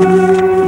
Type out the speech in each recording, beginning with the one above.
Música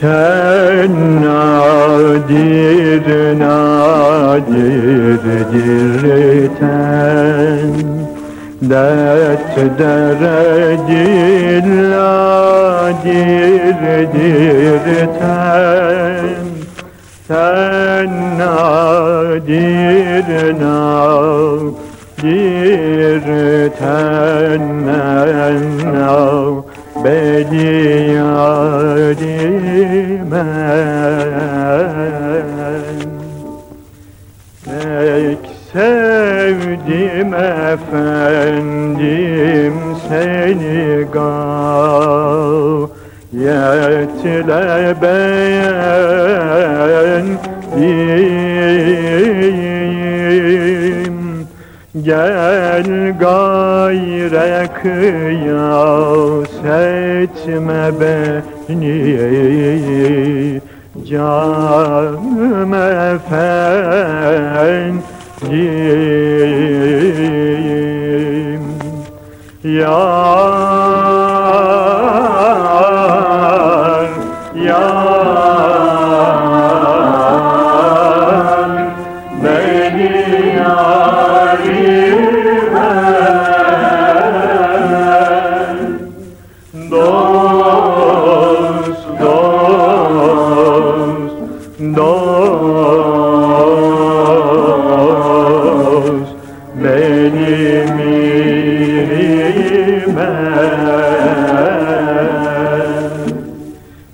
Ten nadir nadirdir ten Dert derecil nadirdir ten Ten nadir nadir Pek sevdim efendim seni gayetle beğendim Gel gayre kıyas etme beni Canım efendim Yar, dost, Benim irime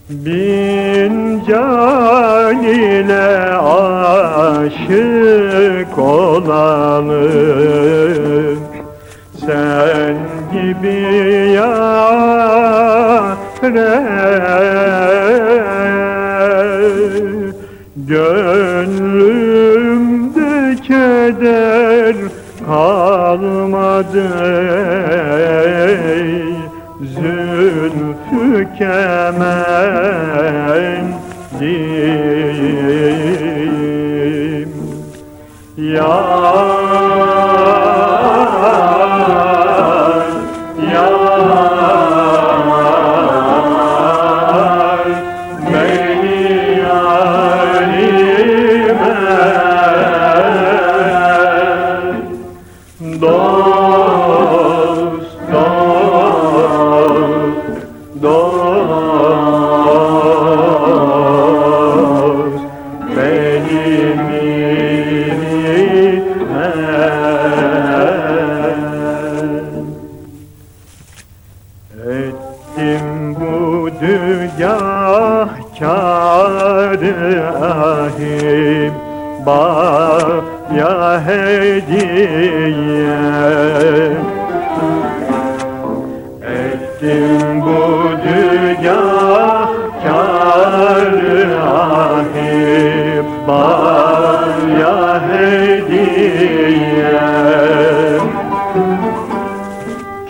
Bin can ile aşık olalım. Sen gibi yâre Gönlümde keder kalmadı. Ey Zülfü kemendim Yar, Ettim bu dügahkarı ahim Baya hediye Ettim bu dügahkarı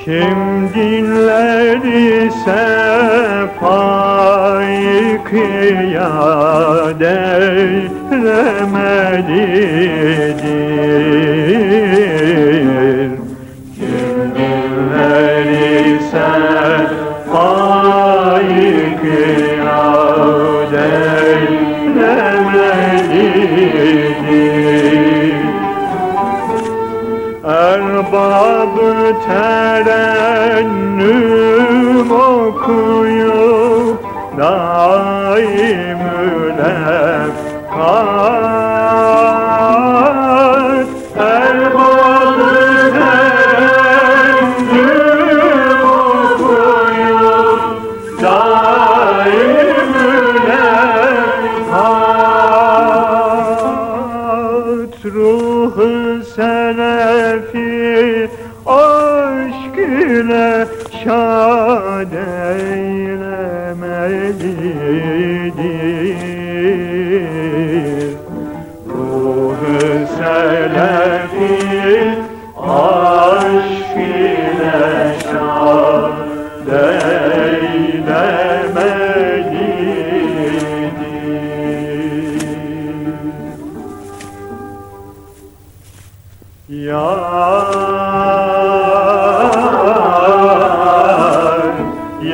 kim dinler ise faykıya devremelidir. Terennüm okuyup daim-ül efkar Ruh-ı selefi ile şad eylemelidir